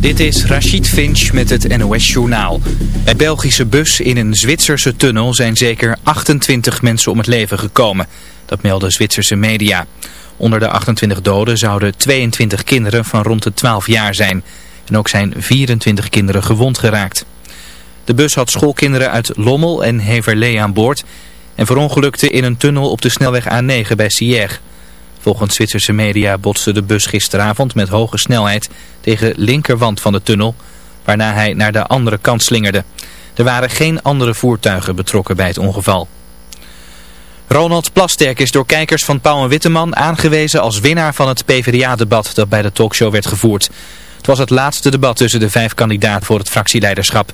Dit is Rachid Finch met het NOS-journaal. Bij Belgische bus in een Zwitserse tunnel zijn zeker 28 mensen om het leven gekomen. Dat melden Zwitserse media. Onder de 28 doden zouden 22 kinderen van rond de 12 jaar zijn. En ook zijn 24 kinderen gewond geraakt. De bus had schoolkinderen uit Lommel en Heverlee aan boord... en verongelukte in een tunnel op de snelweg A9 bij Sierre. Volgens Zwitserse media botste de bus gisteravond met hoge snelheid tegen linkerwand van de tunnel, waarna hij naar de andere kant slingerde. Er waren geen andere voertuigen betrokken bij het ongeval. Ronald Plasterk is door kijkers van Pauw en Witteman aangewezen als winnaar van het PvdA-debat dat bij de talkshow werd gevoerd. Het was het laatste debat tussen de vijf kandidaten voor het fractieleiderschap.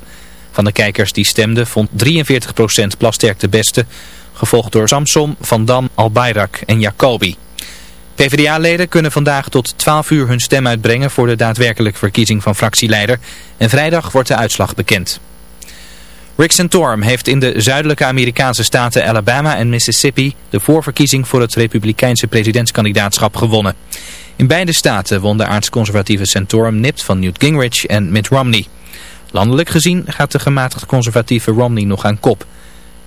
Van de kijkers die stemden vond 43% Plasterk de beste, gevolgd door Samson, Van Dam, Albayrak en Jacobi. PvdA-leden kunnen vandaag tot 12 uur hun stem uitbrengen voor de daadwerkelijke verkiezing van fractieleider. En vrijdag wordt de uitslag bekend. Rick Santorum heeft in de zuidelijke Amerikaanse staten Alabama en Mississippi de voorverkiezing voor het republikeinse presidentskandidaatschap gewonnen. In beide staten won de aardsconservatieve Santorum nipt van Newt Gingrich en Mitt Romney. Landelijk gezien gaat de gematigd conservatieve Romney nog aan kop.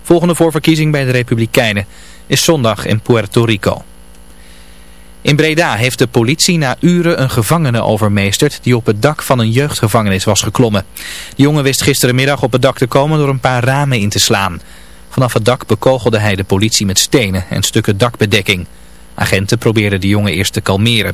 Volgende voorverkiezing bij de Republikeinen is zondag in Puerto Rico. In Breda heeft de politie na uren een gevangene overmeesterd die op het dak van een jeugdgevangenis was geklommen. De jongen wist gisterenmiddag op het dak te komen door een paar ramen in te slaan. Vanaf het dak bekogelde hij de politie met stenen en stukken dakbedekking. Agenten probeerden de jongen eerst te kalmeren.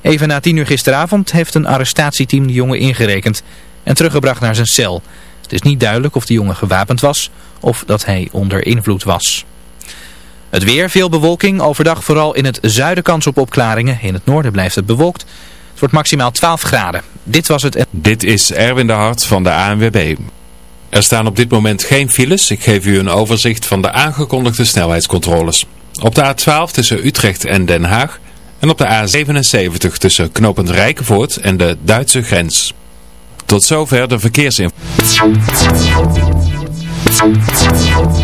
Even na tien uur gisteravond heeft een arrestatieteam de jongen ingerekend en teruggebracht naar zijn cel. Het is niet duidelijk of de jongen gewapend was of dat hij onder invloed was. Het weer, veel bewolking. Overdag vooral in het zuiden kans op opklaringen. In het noorden blijft het bewolkt. Het wordt maximaal 12 graden. Dit was het... Dit is Erwin de Hart van de ANWB. Er staan op dit moment geen files. Ik geef u een overzicht van de aangekondigde snelheidscontroles. Op de A12 tussen Utrecht en Den Haag. En op de A77 tussen Knopend Rijkenvoort en de Duitse grens. Tot zover de verkeersinformatie.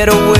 get away.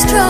strong,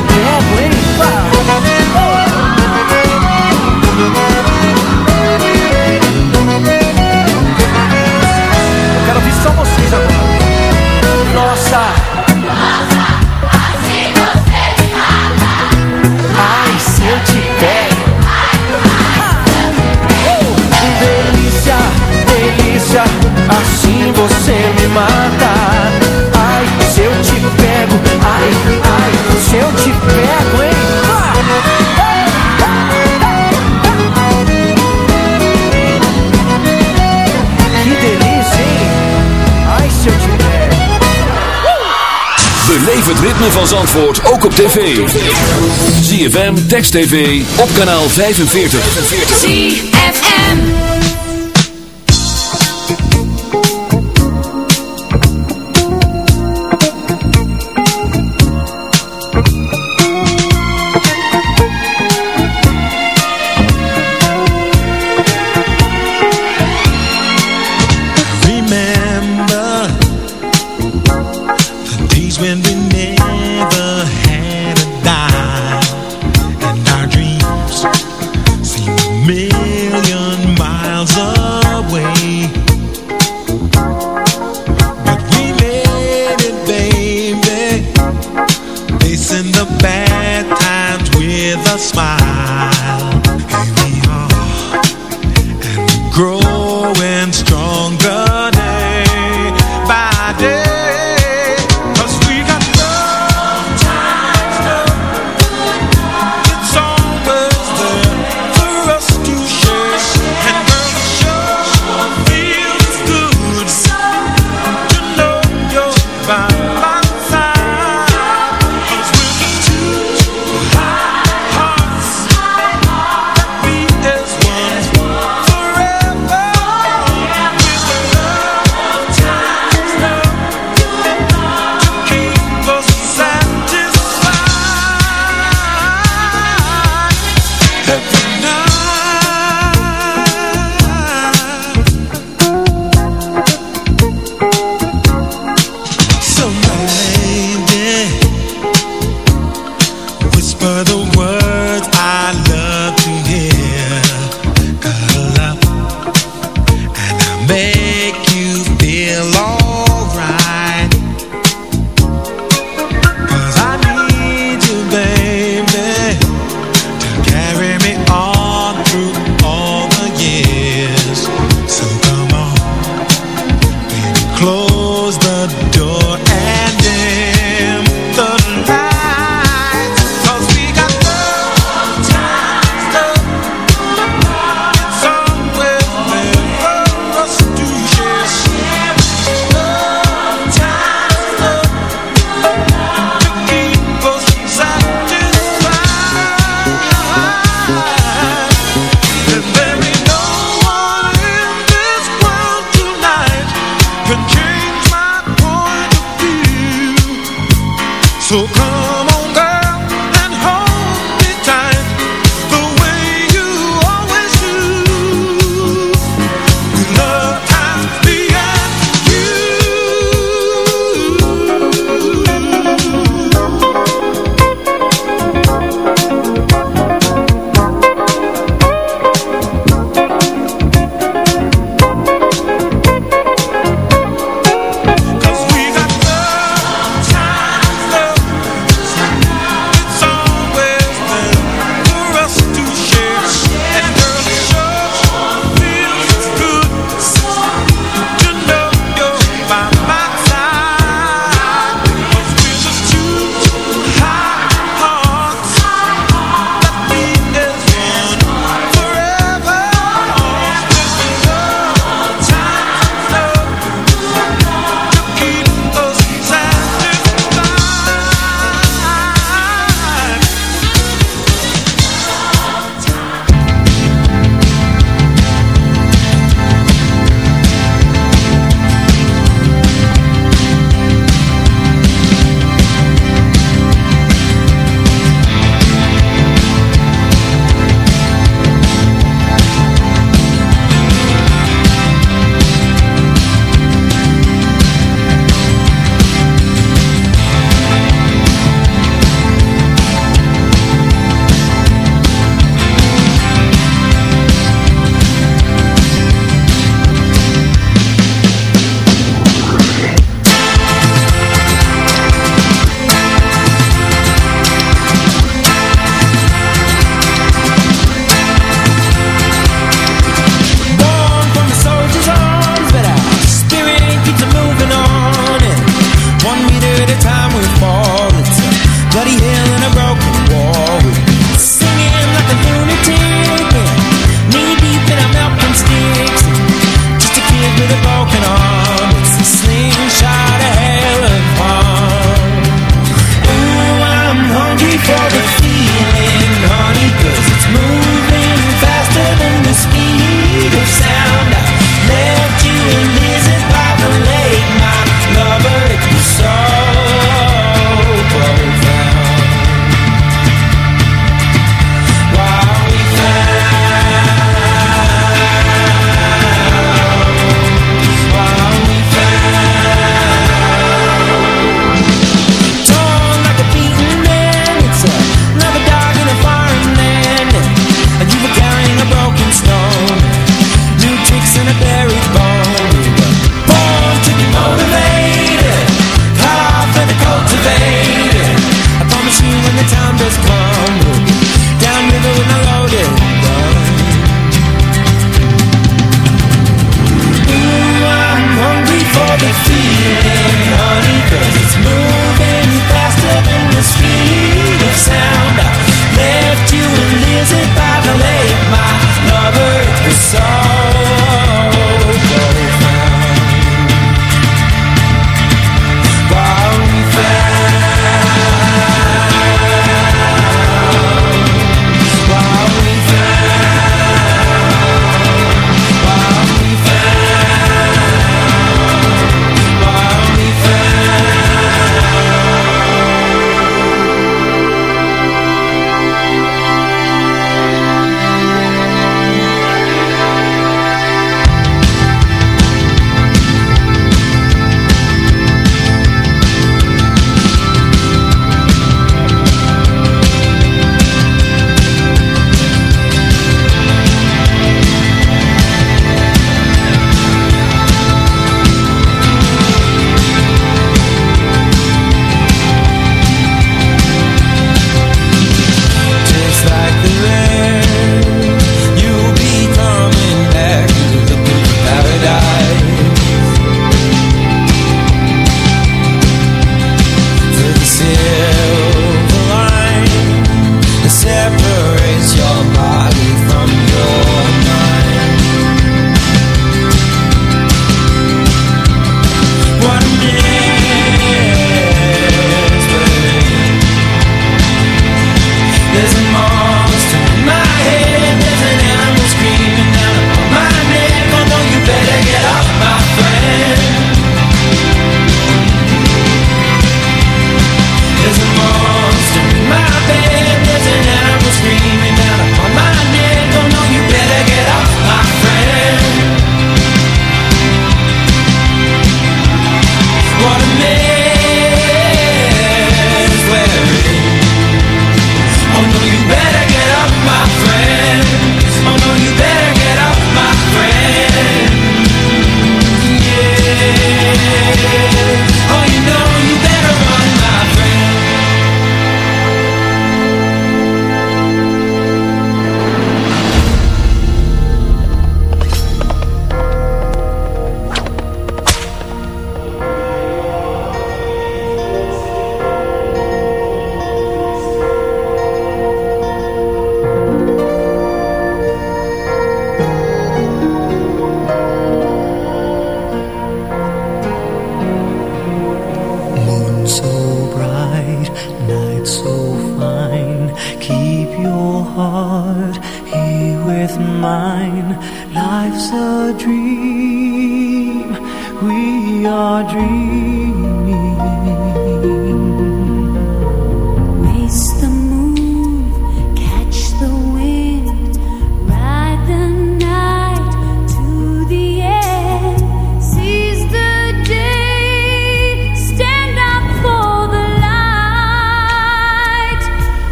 ai, ai, se eu te pego, hein? Que delícia, hein? Ai, se eu te pego. Beleef het ritme van Zandvoort ook op tv. ZFM, Text TV, op kanaal 45. ZFM.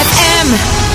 ZFM.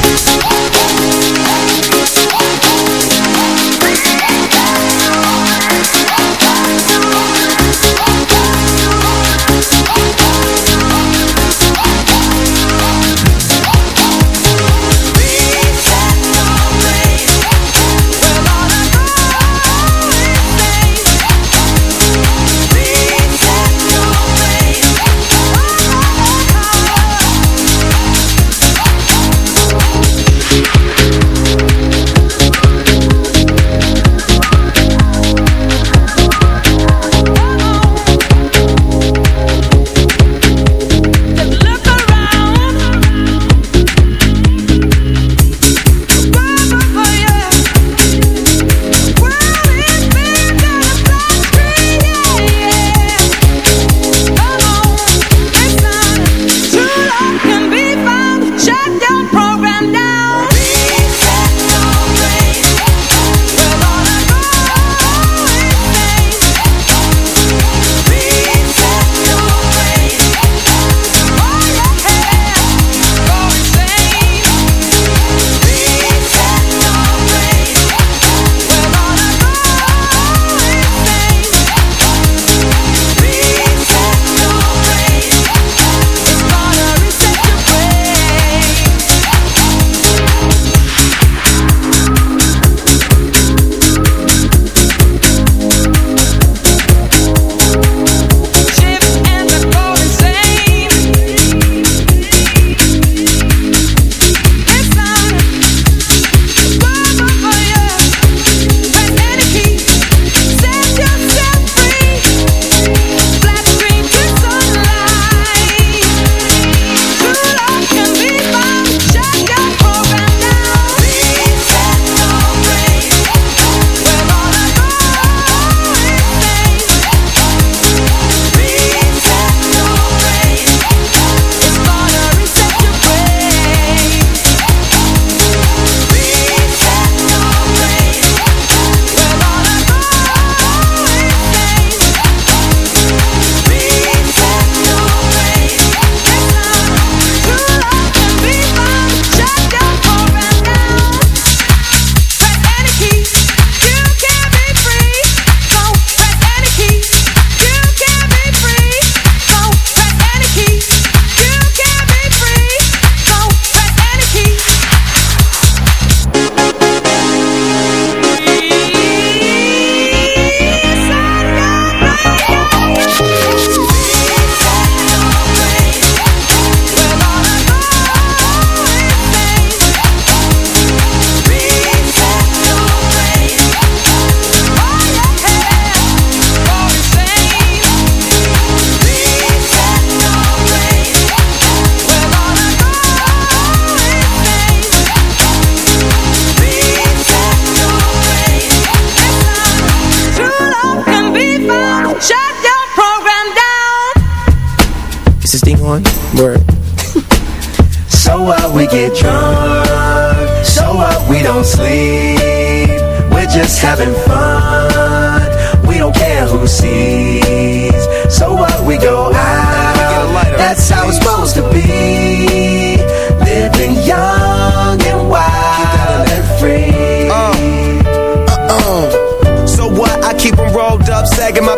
We go out, that's how it's supposed to be. Living young and wild and free. Uh, uh, uh. so what? I keep 'em rolled up, sagging my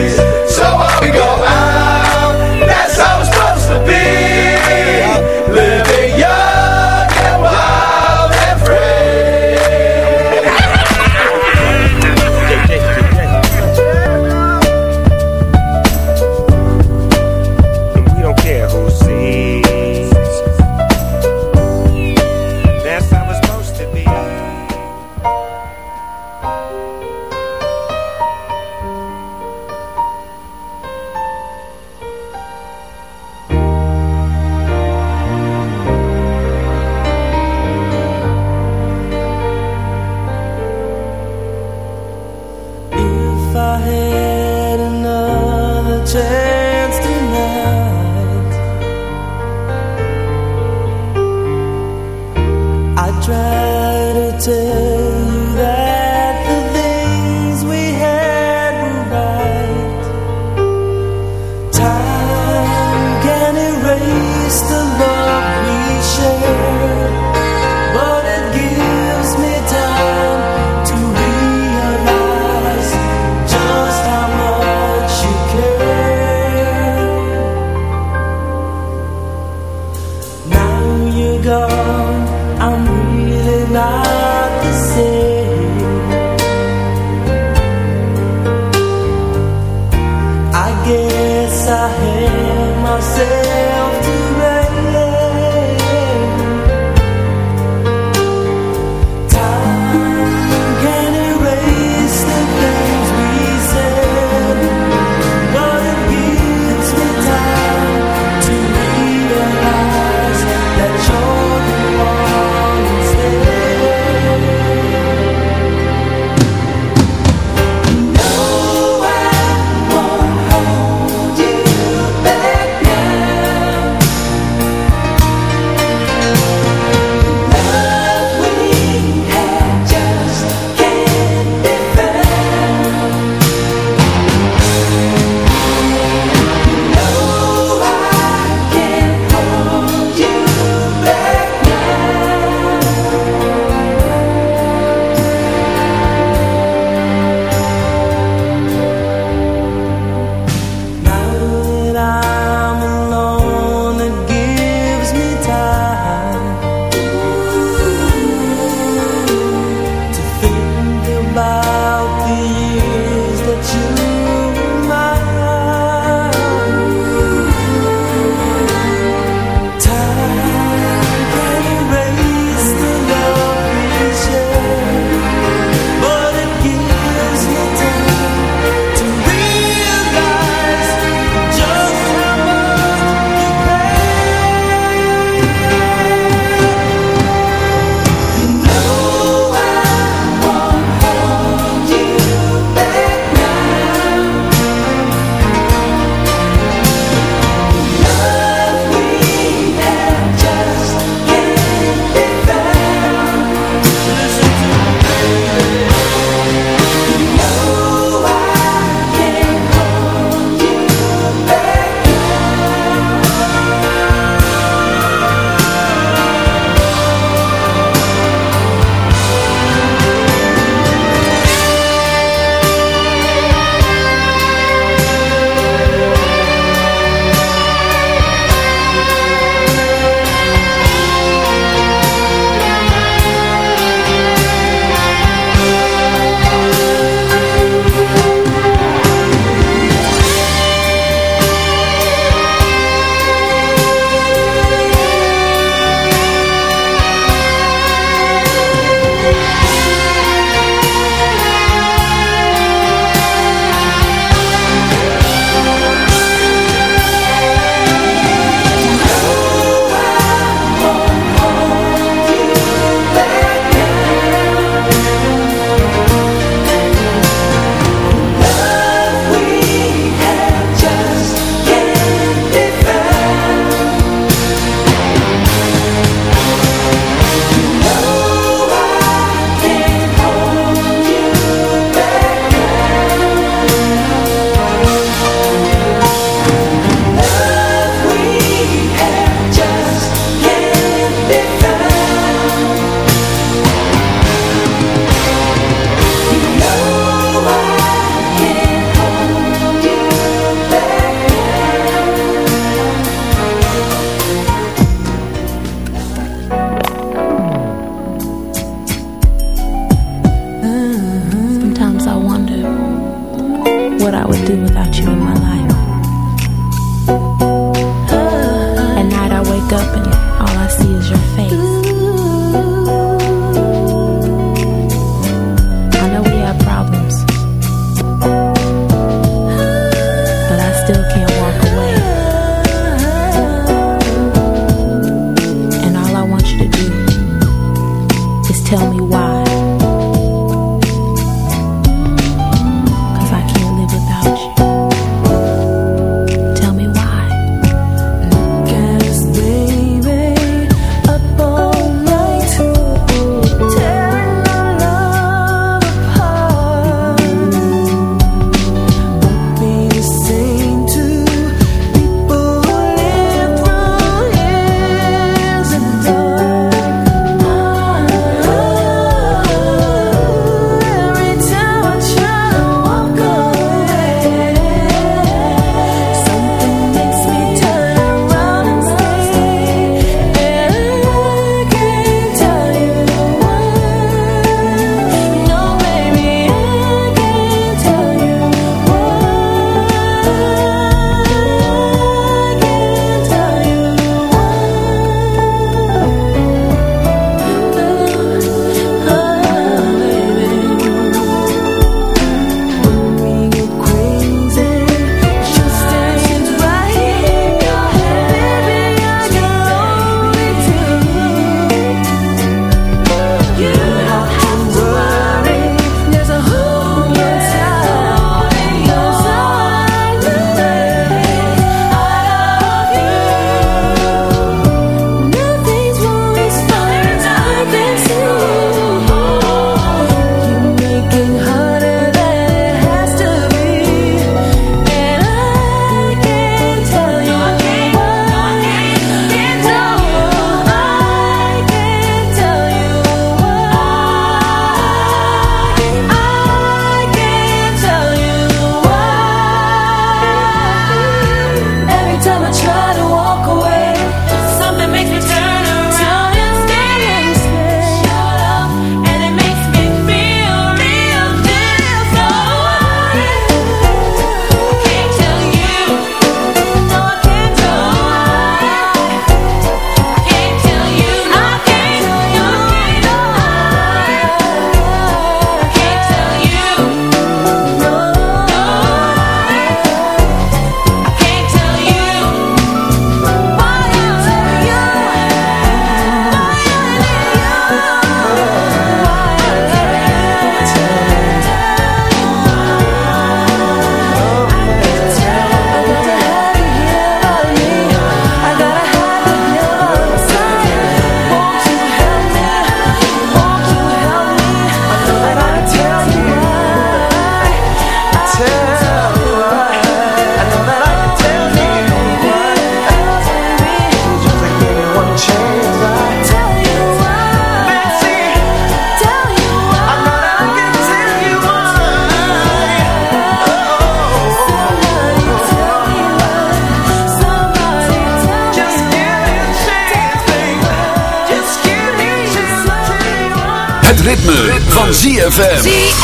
ZFM.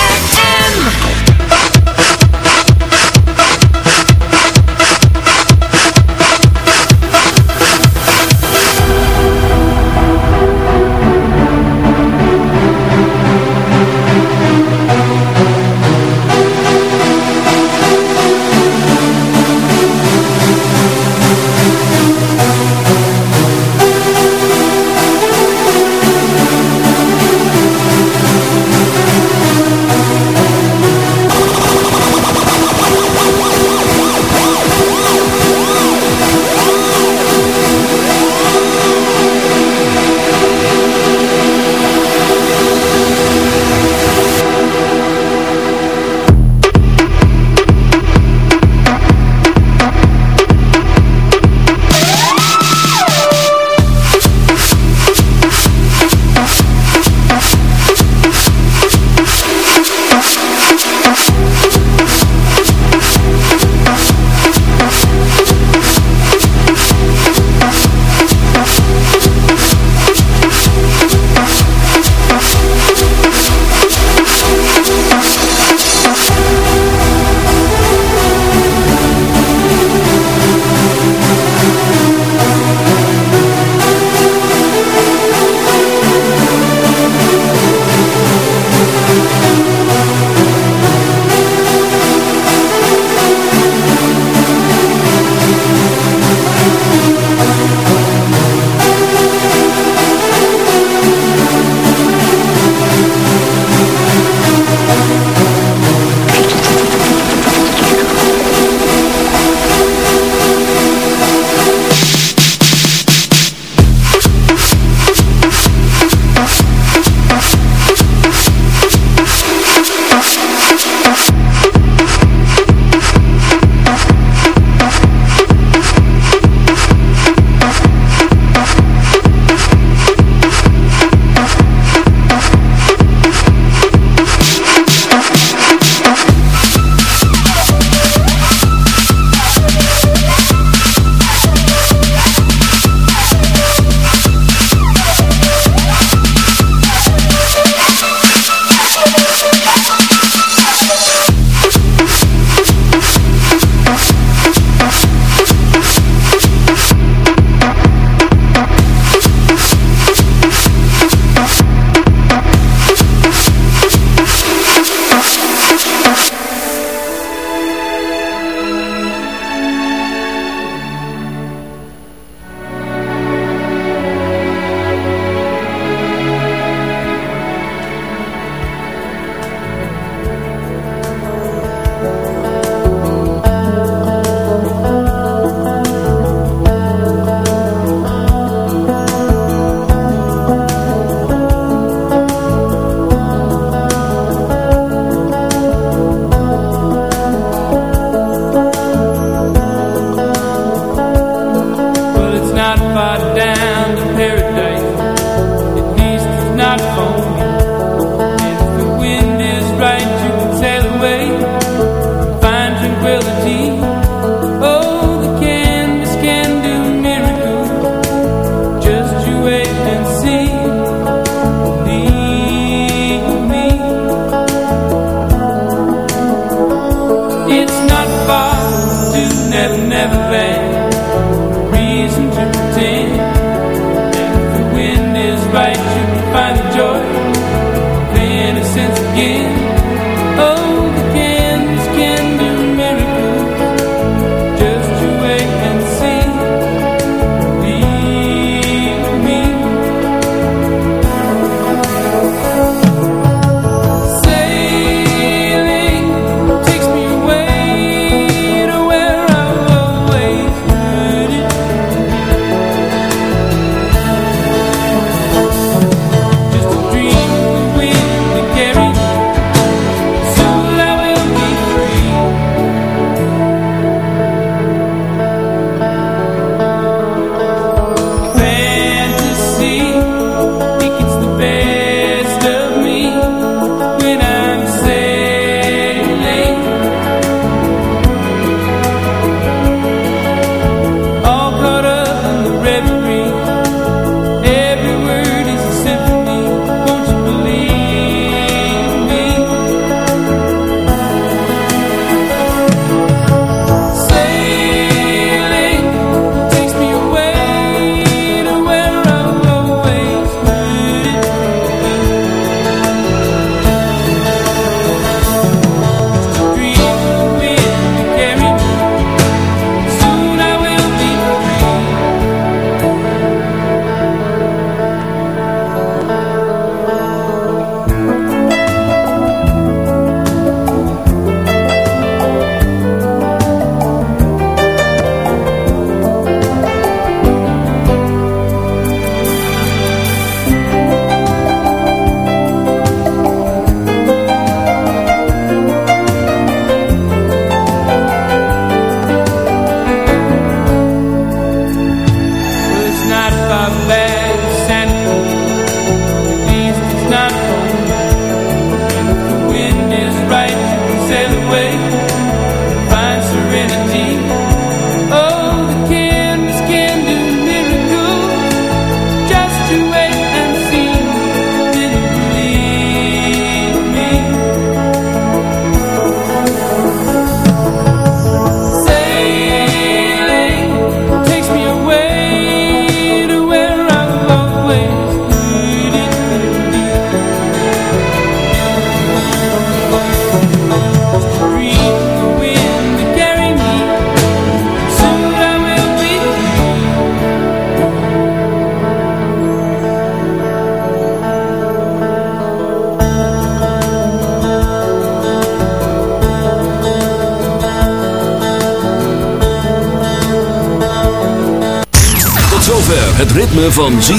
my dance.